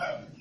Um,